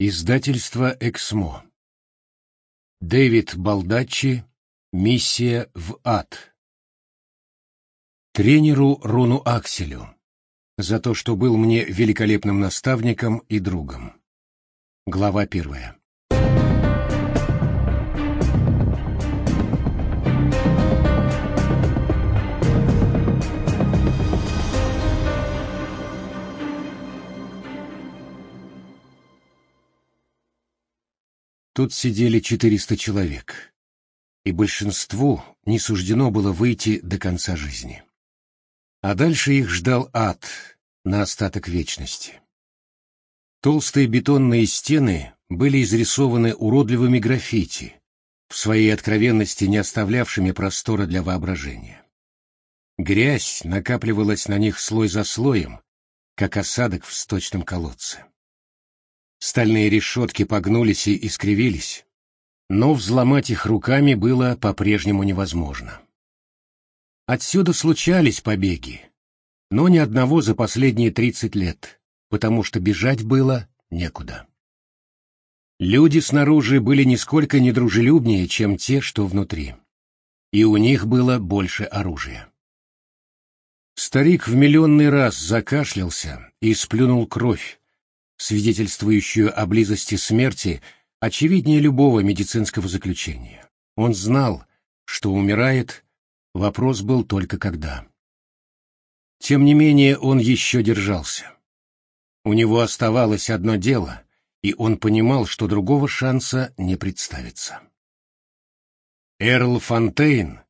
Издательство «Эксмо». Дэвид Балдачи. Миссия в ад. Тренеру Рону Акселю. За то, что был мне великолепным наставником и другом. Глава первая. Тут сидели четыреста человек, и большинству не суждено было выйти до конца жизни. А дальше их ждал ад на остаток вечности. Толстые бетонные стены были изрисованы уродливыми граффити, в своей откровенности не оставлявшими простора для воображения. Грязь накапливалась на них слой за слоем, как осадок в сточном колодце. Стальные решетки погнулись и искривились, но взломать их руками было по-прежнему невозможно. Отсюда случались побеги, но ни одного за последние тридцать лет, потому что бежать было некуда. Люди снаружи были нисколько недружелюбнее, чем те, что внутри. И у них было больше оружия. Старик в миллионный раз закашлялся и сплюнул кровь, свидетельствующую о близости смерти, очевиднее любого медицинского заключения. Он знал, что умирает, вопрос был только когда. Тем не менее он еще держался. У него оставалось одно дело, и он понимал, что другого шанса не представится. Эрл Фонтейн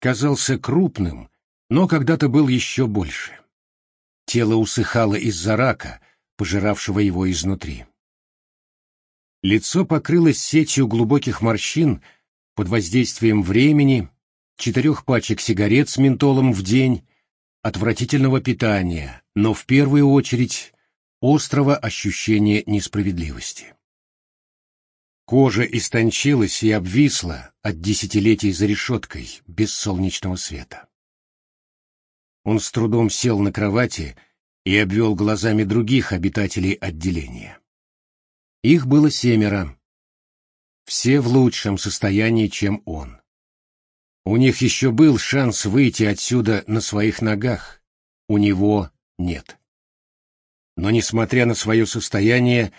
казался крупным, но когда-то был еще больше. Тело усыхало из-за рака — пожиравшего его изнутри. Лицо покрылось сетью глубоких морщин под воздействием времени, четырех пачек сигарет с ментолом в день, отвратительного питания, но в первую очередь острого ощущения несправедливости. Кожа истончилась и обвисла от десятилетий за решеткой, без солнечного света. Он с трудом сел на кровати и обвел глазами других обитателей отделения. Их было семеро. Все в лучшем состоянии, чем он. У них еще был шанс выйти отсюда на своих ногах, у него нет. Но, несмотря на свое состояние,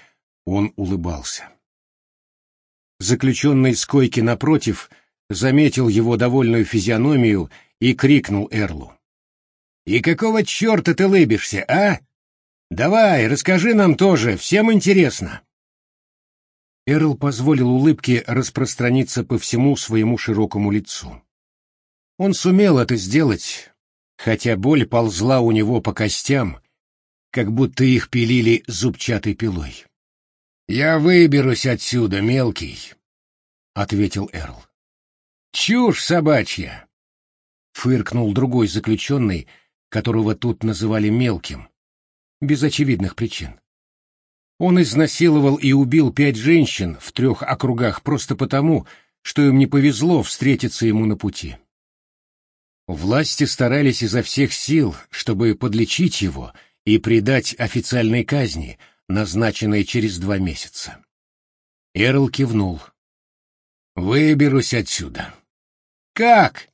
он улыбался. Заключенный с койки напротив заметил его довольную физиономию и крикнул Эрлу. И какого черта ты лыбишься, а? Давай, расскажи нам тоже, всем интересно. Эрл позволил улыбке распространиться по всему своему широкому лицу. Он сумел это сделать, хотя боль ползла у него по костям, как будто их пилили зубчатой пилой. «Я выберусь отсюда, мелкий», — ответил Эрл. «Чушь собачья!» — фыркнул другой заключенный, — которого тут называли мелким, без очевидных причин. Он изнасиловал и убил пять женщин в трех округах просто потому, что им не повезло встретиться ему на пути. Власти старались изо всех сил, чтобы подлечить его и предать официальной казни, назначенной через два месяца. Эрл кивнул. «Выберусь отсюда». «Как?»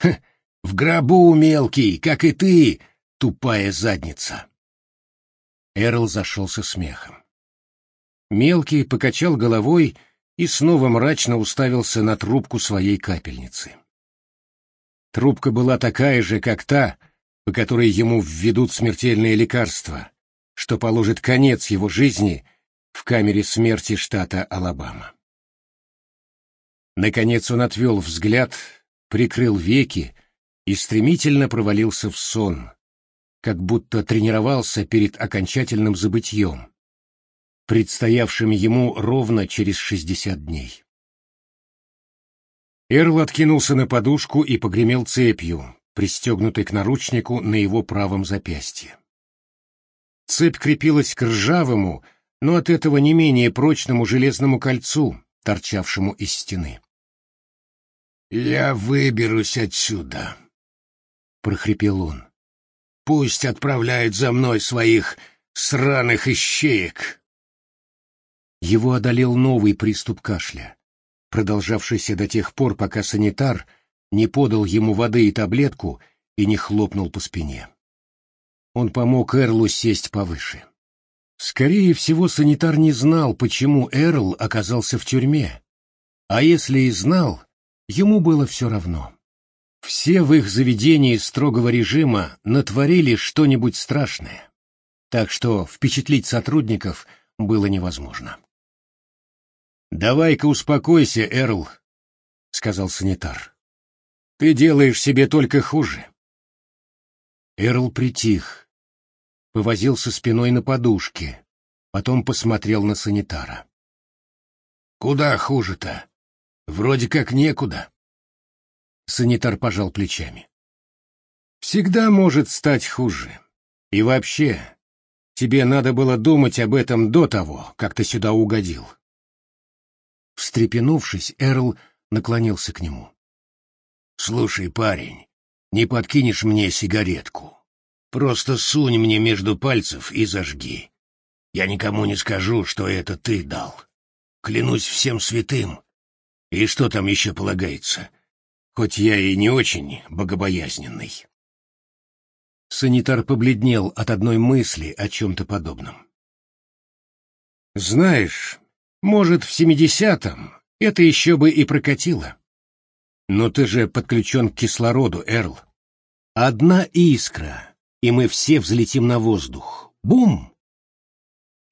Х, в гробу, мелкий, как и ты, тупая задница. Эрл зашелся смехом. Мелкий покачал головой и снова мрачно уставился на трубку своей капельницы. Трубка была такая же, как та, по которой ему введут смертельное лекарство, что положит конец его жизни в камере смерти штата Алабама. Наконец он отвел взгляд, прикрыл веки и стремительно провалился в сон, как будто тренировался перед окончательным забытьем, предстоявшим ему ровно через шестьдесят дней. Эрл откинулся на подушку и погремел цепью, пристегнутой к наручнику на его правом запястье. Цепь крепилась к ржавому, но от этого не менее прочному железному кольцу, торчавшему из стены. «Я выберусь отсюда», — прохрипел он. «Пусть отправляют за мной своих сраных ищеек!» его одолел новый приступ кашля, продолжавшийся до тех пор, пока санитар не подал ему воды и таблетку и не хлопнул по спине. Он помог Эрлу сесть повыше. Скорее всего, санитар не знал, почему Эрл оказался в тюрьме, а если и знал, ему было все равно. Все в их заведении строгого режима натворили что-нибудь страшное, так что впечатлить сотрудников было невозможно. «Давай-ка успокойся, Эрл», — сказал санитар. «Ты делаешь себе только хуже». Эрл притих, повозился спиной на подушке, потом посмотрел на санитара. «Куда хуже-то? Вроде как некуда». Санитар пожал плечами. «Всегда может стать хуже. И вообще, тебе надо было думать об этом до того, как ты сюда угодил». Встрепенувшись, Эрл наклонился к нему. «Слушай, парень, не подкинешь мне сигаретку? Просто сунь мне между пальцев и зажги. Я никому не скажу, что это ты дал. Клянусь всем святым. И что там еще полагается? Хоть я и не очень богобоязненный. Санитар побледнел от одной мысли о чем-то подобном. Знаешь, может, в семидесятом это еще бы и прокатило. Но ты же подключен к кислороду, Эрл. Одна искра, и мы все взлетим на воздух. Бум!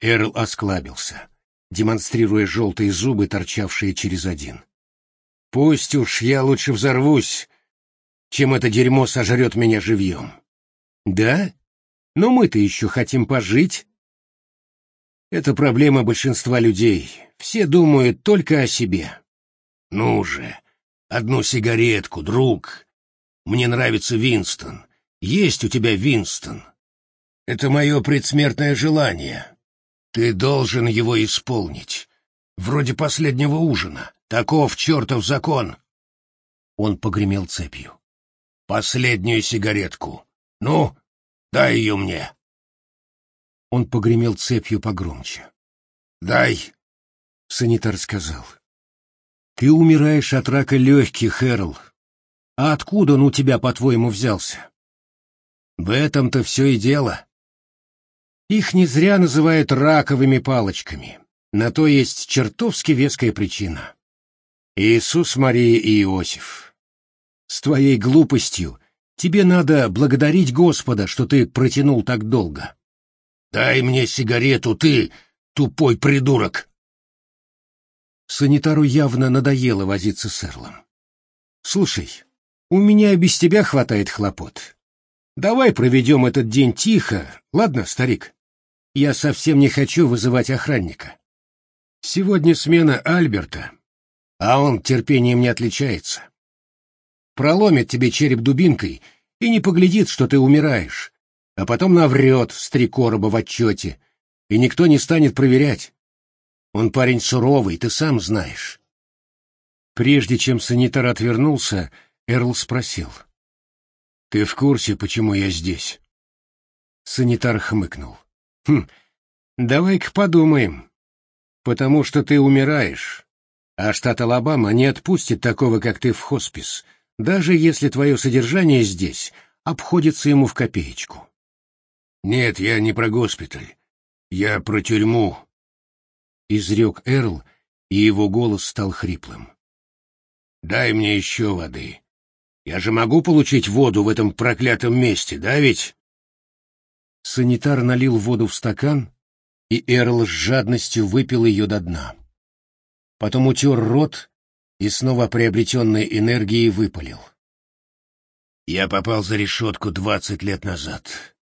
Эрл осклабился, демонстрируя желтые зубы, торчавшие через один. Пусть уж я лучше взорвусь, чем это дерьмо сожрет меня живьем. Да? Но мы-то еще хотим пожить. Это проблема большинства людей. Все думают только о себе. Ну же, одну сигаретку, друг. Мне нравится Винстон. Есть у тебя Винстон. Это мое предсмертное желание. Ты должен его исполнить. Вроде последнего ужина. Таков чертов закон. Он погремел цепью. Последнюю сигаретку. Ну, дай ее мне. Он погремел цепью погромче. Дай, санитар сказал. Ты умираешь от рака легких, Эрл. А откуда он у тебя, по-твоему, взялся? В этом-то все и дело. Их не зря называют раковыми палочками. На то есть чертовски веская причина. Иисус, Мария и Иосиф, с твоей глупостью тебе надо благодарить Господа, что ты протянул так долго. Дай мне сигарету, ты, тупой придурок. Санитару явно надоело возиться с Эрлом. Слушай, у меня без тебя хватает хлопот. Давай проведем этот день тихо, ладно, старик? Я совсем не хочу вызывать охранника. Сегодня смена Альберта, а он терпением не отличается. Проломит тебе череп дубинкой и не поглядит, что ты умираешь, а потом наврет с три короба в отчете, и никто не станет проверять. Он парень суровый, ты сам знаешь. Прежде чем санитар отвернулся, Эрл спросил — ты в курсе, почему я здесь? Санитар хмыкнул. Хм, давай-ка подумаем. Потому что ты умираешь, а штат Алабама не отпустит такого, как ты, в хоспис, даже если твое содержание здесь обходится ему в копеечку. Нет, я не про госпиталь. Я про тюрьму. Изрек Эрл, и его голос стал хриплым. Дай мне еще воды. Я же могу получить воду в этом проклятом месте, да ведь? Санитар налил воду в стакан, и Эрл с жадностью выпил ее до дна. Потом утер рот и снова приобретенной энергией выпалил. Я попал за решетку двадцать лет назад.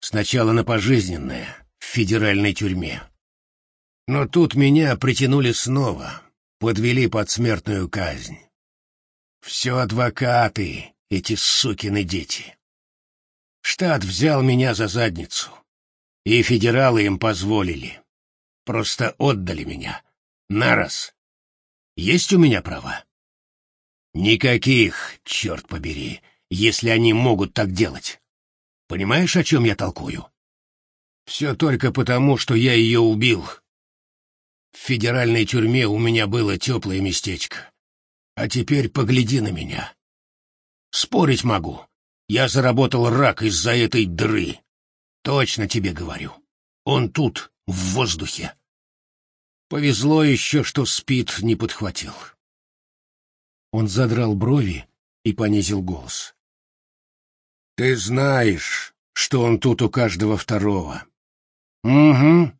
Сначала на пожизненное, в федеральной тюрьме. Но тут меня притянули снова, подвели под смертную казнь. Все адвокаты, эти сукины дети. Штат взял меня за задницу, и федералы им позволили. Просто отдали меня. На раз. Есть у меня права? Никаких, черт побери, если они могут так делать. Понимаешь, о чем я толкую? Все только потому, что я ее убил. В федеральной тюрьме у меня было теплое местечко. А теперь погляди на меня. Спорить могу. Я заработал рак из-за этой дыры. Точно тебе говорю. Он тут, в воздухе. Повезло еще, что спид не подхватил. Он задрал брови и понизил голос. Ты знаешь, что он тут у каждого второго. Угу.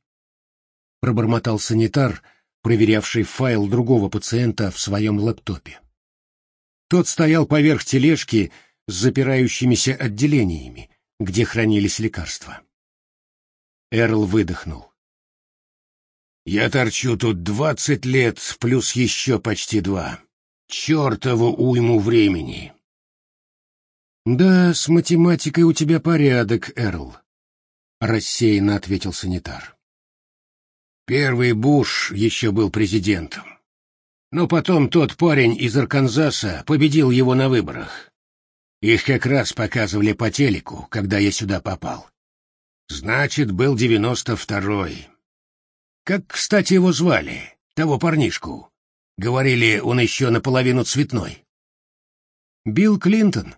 Пробормотал санитар, проверявший файл другого пациента в своем лэптопе. Тот стоял поверх тележки с запирающимися отделениями, где хранились лекарства. Эрл выдохнул. «Я торчу тут двадцать лет, плюс еще почти два. Чертову уйму времени!» «Да, с математикой у тебя порядок, Эрл», — рассеянно ответил санитар. «Первый Буш еще был президентом. Но потом тот парень из Арканзаса победил его на выборах. Их как раз показывали по телеку, когда я сюда попал. Значит, был девяносто второй. Как, кстати, его звали, того парнишку? Говорили, он еще наполовину цветной. Билл Клинтон.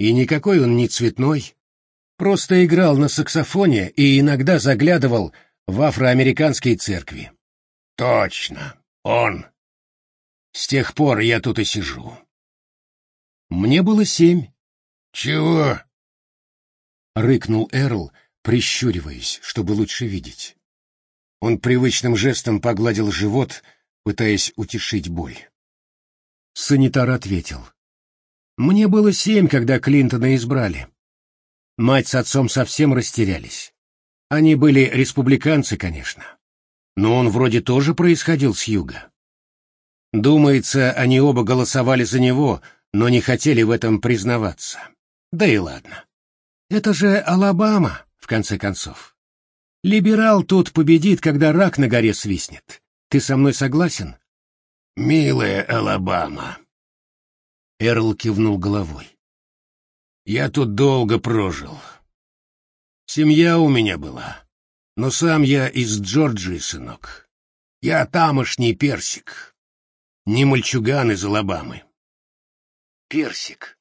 И никакой он не цветной. Просто играл на саксофоне и иногда заглядывал в афроамериканские церкви. Точно, он. С тех пор я тут и сижу. Мне было семь. Чего? Рыкнул Эрл, прищуриваясь, чтобы лучше видеть. Он привычным жестом погладил живот, пытаясь утешить боль. Санитар ответил. «Мне было семь, когда Клинтона избрали. Мать с отцом совсем растерялись. Они были республиканцы, конечно. Но он вроде тоже происходил с юга. Думается, они оба голосовали за него, но не хотели в этом признаваться. Да и ладно. Это же Алабама, в конце концов. Либерал тут победит, когда рак на горе свистнет. Ты со мной согласен? Милая Алабама. Эрл кивнул головой. Я тут долго прожил. Семья у меня была. Но сам я из Джорджии, сынок. Я тамошний персик. Не мальчуган из Алабамы. Персик.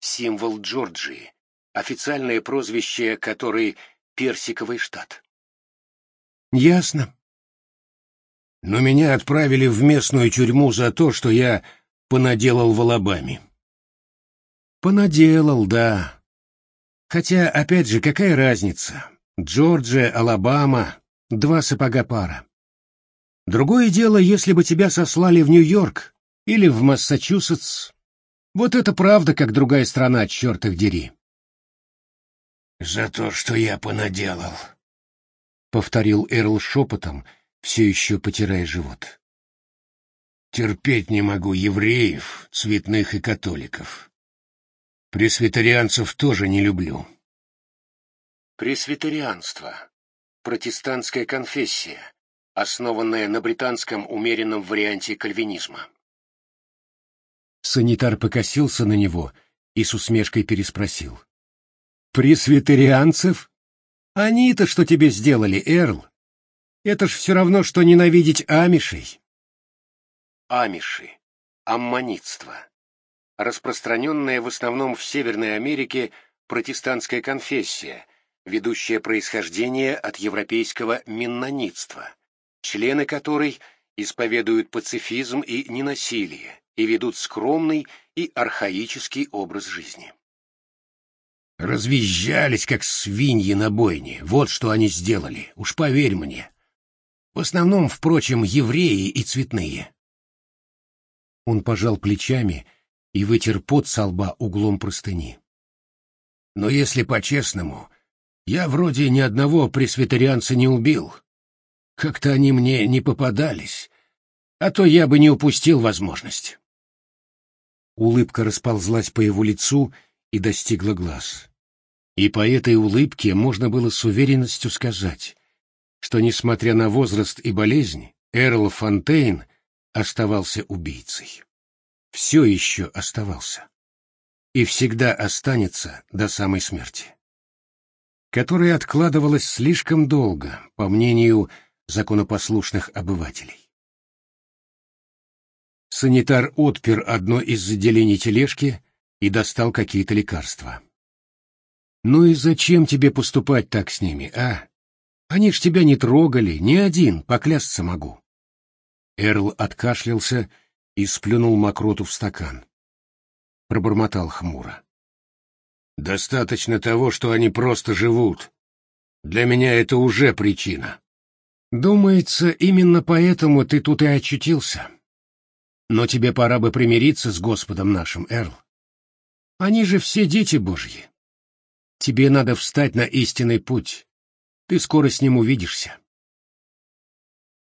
Символ Джорджии. Официальное прозвище, который Персиковый штат. Ясно. Но меня отправили в местную тюрьму за то, что я понаделал в Алабаме. Понаделал, да. Хотя, опять же, какая разница? Джорджия, Алабама, два сапога пара. Другое дело, если бы тебя сослали в Нью-Йорк или в Массачусетс. Вот это правда, как другая страна, черт их дери. «За то, что я понаделал», — повторил Эрл шепотом, все еще потирая живот. «Терпеть не могу евреев, цветных и католиков. Пресвитерианцев тоже не люблю». Пресвитерианство. Протестантская конфессия, основанная на британском умеренном варианте кальвинизма. Санитар покосился на него и с усмешкой переспросил. «Пресвитерианцев? Они-то что тебе сделали, Эрл? Это ж все равно, что ненавидеть амишей». Амиши. Аммонитство. Распространенная в основном в Северной Америке протестантская конфессия, ведущая происхождение от европейского меннонитства, члены которой исповедуют пацифизм и ненасилие и ведут скромный и архаический образ жизни. Развизжались, как свиньи на бойне. Вот что они сделали, уж поверь мне. В основном, впрочем, евреи и цветные. Он пожал плечами и вытер пот со лба углом простыни. Но если по-честному, я вроде ни одного пресвитерианца не убил. Как-то они мне не попадались, а то я бы не упустил возможность. Улыбка расползлась по его лицу и достигла глаз. И по этой улыбке можно было с уверенностью сказать, что, несмотря на возраст и болезнь, Эрл Фонтейн оставался убийцей. Все еще оставался. И всегда останется до самой смерти. Которая откладывалась слишком долго, по мнению законопослушных обывателей. Санитар отпер одно из отделений тележки и достал какие-то лекарства. «Ну и зачем тебе поступать так с ними, а? Они ж тебя не трогали, ни один, поклясться могу». Эрл откашлялся и сплюнул мокроту в стакан. Пробормотал хмуро. «Достаточно того, что они просто живут. Для меня это уже причина». «Думается, именно поэтому ты тут и очутился. Но тебе пора бы примириться с Господом нашим, Эрл. Они же все дети Божьи. Тебе надо встать на истинный путь. Ты скоро с ним увидишься».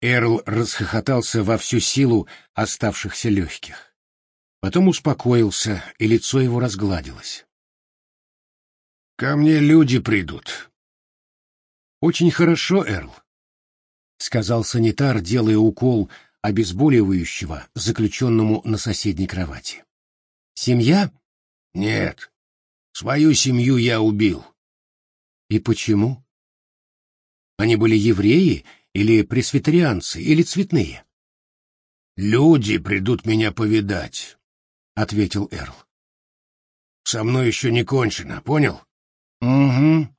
Эрл расхохотался во всю силу оставшихся легких. Потом успокоился, и лицо его разгладилось. «Ко мне люди придут». «Очень хорошо, Эрл», — сказал санитар, делая укол обезболивающего заключенному на соседней кровати. «Семья?» «Нет. Свою семью я убил». «И почему?» «Они были евреи или пресвитерианцы, или цветные?» «Люди придут меня повидать», — ответил Эрл. «Со мной еще не кончено, понял?» «Угу».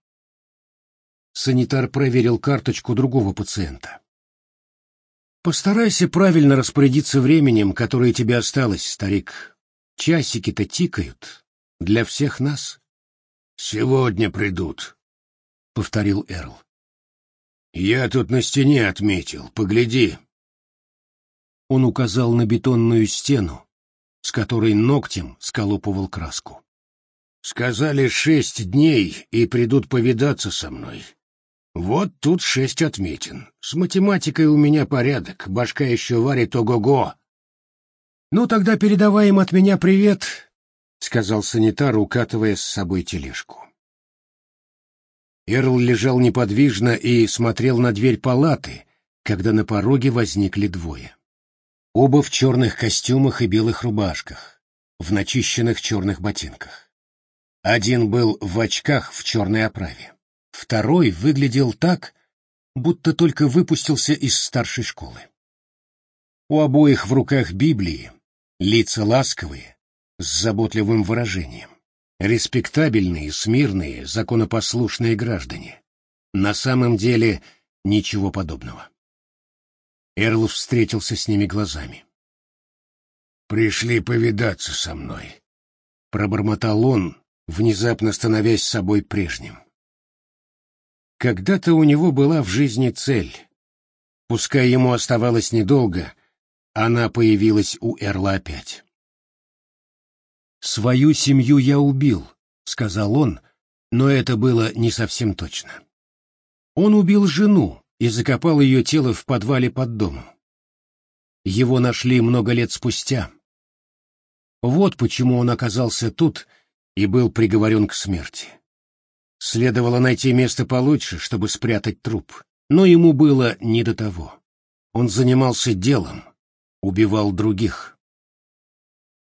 Санитар проверил карточку другого пациента. «Постарайся правильно распорядиться временем, которое тебе осталось, старик. Часики-то тикают. Для всех нас». «Сегодня придут», — повторил Эрл. «Я тут на стене отметил, погляди». Он указал на бетонную стену, с которой ногтем сколупывал краску. «Сказали шесть дней и придут повидаться со мной. Вот тут шесть отметин. С математикой у меня порядок, башка еще варит ого-го». «Ну, тогда передавай им от меня привет», — сказал санитар, укатывая с собой тележку. Эрл лежал неподвижно и смотрел на дверь палаты, когда на пороге возникли двое. Оба в черных костюмах и белых рубашках, в начищенных черных ботинках. Один был в очках в черной оправе. Второй выглядел так, будто только выпустился из старшей школы. У обоих в руках Библии, лица ласковые, с заботливым выражением респектабельные, смирные, законопослушные граждане. На самом деле ничего подобного. Эрл встретился с ними глазами. «Пришли повидаться со мной», — пробормотал он, внезапно становясь собой прежним. Когда-то у него была в жизни цель. Пускай ему оставалось недолго, она появилась у Эрла опять. «Свою семью я убил», — сказал он, но это было не совсем точно. Он убил жену и закопал ее тело в подвале под домом. Его нашли много лет спустя. Вот почему он оказался тут и был приговорен к смерти. Следовало найти место получше, чтобы спрятать труп, но ему было не до того. Он занимался делом, убивал других.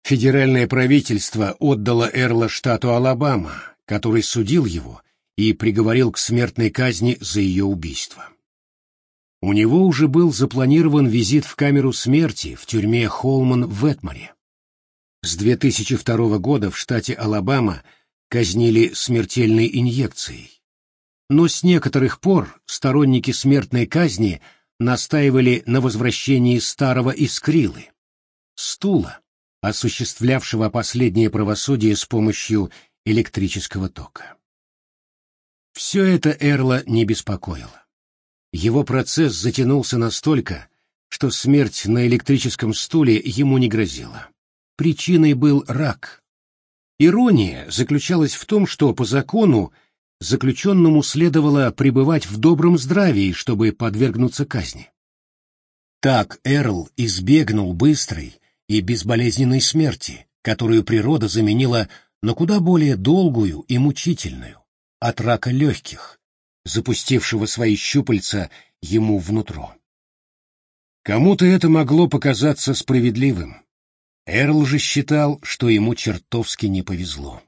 Федеральное правительство отдало Эрла штату Алабама, который судил его и приговорил к смертной казни за ее убийство. У него уже был запланирован визит в камеру смерти в тюрьме Холман в Этморе. С 2002 года в штате Алабама казнили смертельной инъекцией. Но с некоторых пор сторонники смертной казни настаивали на возвращении старого искрилы — стула, осуществлявшего последнее правосудие с помощью электрического тока. Все это Эрла не беспокоило. Его процесс затянулся настолько, что смерть на электрическом стуле ему не грозила. Причиной был рак. Ирония заключалась в том, что по закону заключенному следовало пребывать в добром здравии, чтобы подвергнуться казни. Так Эрл избегнул быстрой, и безболезненной смерти, которую природа заменила на куда более долгую и мучительную, от рака легких, запустившего свои щупальца ему внутрь. Кому-то это могло показаться справедливым. Эрл же считал, что ему чертовски не повезло.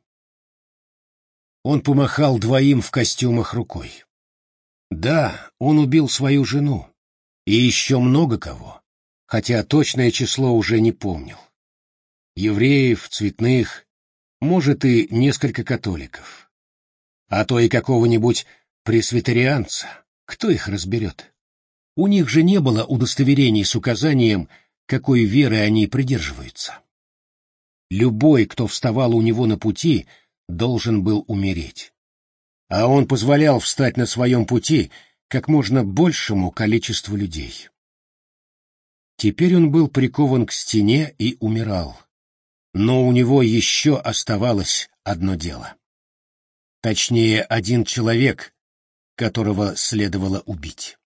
Он помахал двоим в костюмах рукой. Да, он убил свою жену, И еще много кого, хотя точное число уже не помнил. Евреев, цветных, может и несколько католиков. А то и какого-нибудь пресвитерианца, кто их разберет? У них же не было удостоверений с указанием, какой веры они придерживаются. Любой, кто вставал у него на пути, должен был умереть. А он позволял встать на своем пути как можно большему количеству людей. Теперь он был прикован к стене и умирал. Но у него еще оставалось одно дело. Точнее, один человек, которого следовало убить.